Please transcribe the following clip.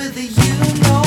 whether you know